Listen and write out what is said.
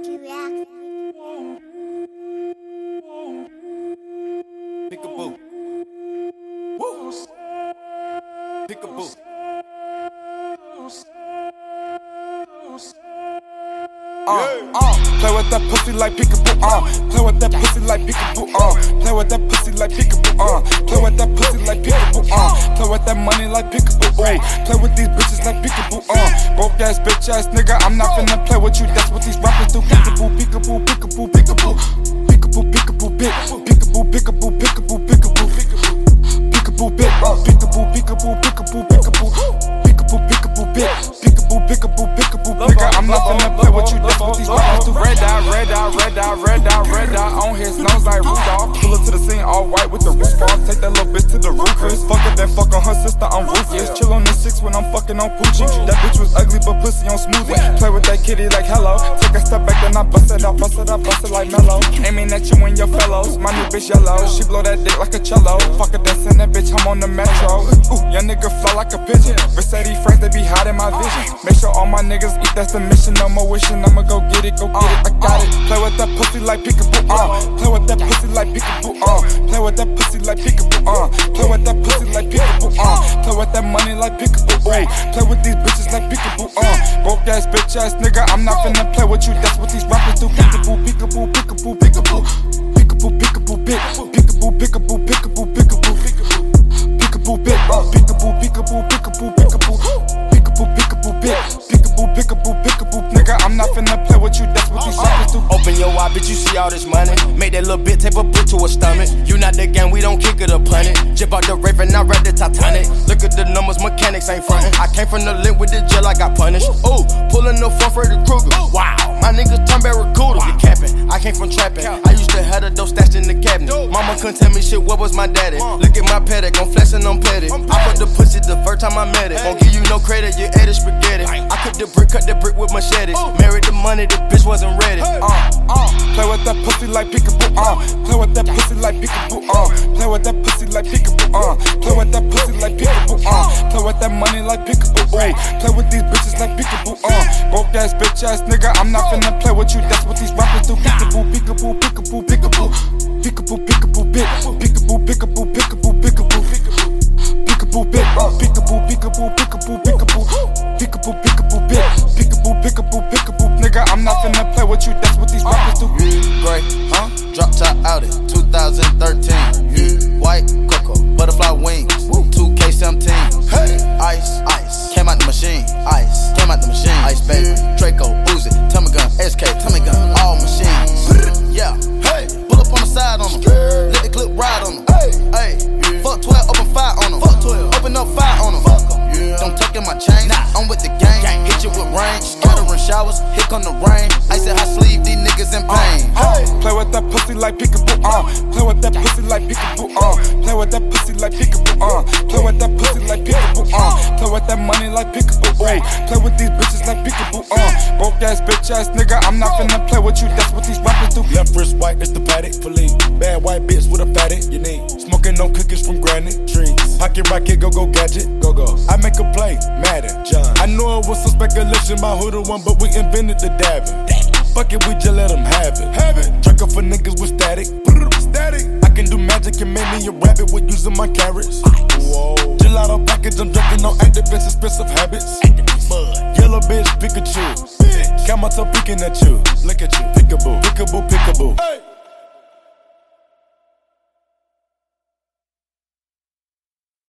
Rocky Rock. Peekaboo. Woo. Peekaboo. Uh, uh, play with that pussy like peekaboo, uh. Play with that pussy like peekaboo, uh. Play with that pussy like peekaboo, uh. Play with that pussy like peekaboo, uh. Play with that money like peekaboo, ooh. Play with these bitches like peekaboo, uh. Broke ass bitch ass nigga, I'm not finna play with you. That's what these rappers do. Sister. I'm. Chill on the six when I'm fucking on Poochie. That bitch was ugly, but pussy on smoothie. Play with that kitty like hello. Take a step back, then I bust it out, bust it out, bust it like mellow. Aiming at you and your fellows. My new bitch yellow. She blow that dick like a cello. Fuck it, dancing that bitch, I'm on the metro. Ooh, young nigga fly like a pigeon. Versace friends, they be hiding my vision. Make sure all my niggas eat, that's the mission. No more wishing, I'ma go get it, go get it. I got it. Play with that pussy like peekaboo, uh. Play with that pussy like peekaboo, uh. Play with that pussy like peekaboo, uh. Play with that pussy like peekaboo, uh. Play with that money like peekaboo, ooh. Play with these bitches like peekaboo, uh. Broke ass bitch ass nigga, I'm not finna play with you. That's what these rappers do. Peekaboo, peekaboo, peekaboo, peekaboo. Peekaboo, peekaboo, bit. Peekaboo, peekaboo, peekaboo, peekaboo. Peekaboo, bit. Peekaboo, peekaboo, peekaboo, peekaboo. Peekaboo, peekaboo. Peekaboo, finna play with you. That's what these rappers do. Open your eye, bitch, you see all this money. Make that little bit tape a brick to her stomach. You not the gang, we don't kick it or punt it. Jip out the Raven, I read the Titanic. Look at the numbers, mechanics ain't frontin'. I came from the link with the jail, I got punished. Ooh, pulling the front the Krueger. Wow, my niggas turn barracuda. You capping, I came from trapping. I used to have the dope stashed in the cabinet. Mama couldn't tell me shit, what was my daddy? Look at my Patek, I'm flexing, I'm petty. I put the pussy the first time I met it. Won't give you no credit, you ate it spaghetti. I cut the brick, cut the brick with machetes. Married money, the bitch wasn't ready. Uh, uh, play with that pussy like peekaboo, uh. Play with that pussy like peekaboo, uh. Play with that pussy like peekaboo, uh. Play with that pussy like peekaboo, uh. Play with that money like peekaboo, ooh. Play with these bitches like peekaboo, uh. Broke ass bitch ass nigga, I'm not finna play with you. That's what these rappers do. Peekaboo, peekaboo, peekaboo, peekaboo. Peekaboo, peekaboo, bit. Peekaboo, peekaboo, peekaboo, peekaboo. Peekaboo, bit. Peekaboo, peekaboo, peekaboo, peekaboo. Peekaboo, peekaboo, bit. Peekaboo, peekaboo, peekaboo. I'm not finna play with you. That's what these rappers do. Gray, huh? Drop top out Audi, 2013. White cocoa, butterfly wings, 2K17. Hey, ice, ice. Came out the machine, ice. Came out the machine, ice baby. Draco, Uzi, Tommy gun, SK, Tommy gun, all machines. Yeah, hey. Pull up on the side on them. Let the clip ride on them. Scattering showers, here come the rain. Ice it high sleeve, these niggas in pain. Play with that pussy like peekaboo, uh. Play with that pussy like peekaboo, uh. Play with that pussy like peekaboo, uh. Play with that pussy like peekaboo, uh. Play with that money like peekaboo, ooh. Play with these bitches like peekaboo, uh. Broke ass bitch ass nigga, I'm not finna play with you. That's what these rappers do. Left wrist white, it's the Patek for lean. Bad white bitch with a fatty, you need. Smoking no cookies from granite trees. Pocket rocket, go go gadget, go go. I make a play, Madden, John. I know it was some speculation by who the one, but we invented the dabbing. Fuck it, we just let them have it. Have it. Trucker for niggas with static. Static. I can do magic and make me a rabbit with using my carrots. Whoa. Gelato package, I'm drinking on Actavis expensive habits. Yellow bitch, Pikachu. Bitch. Got my toe peeking at you. Look at you. Peekaboo, peekaboo, peekaboo. Hey.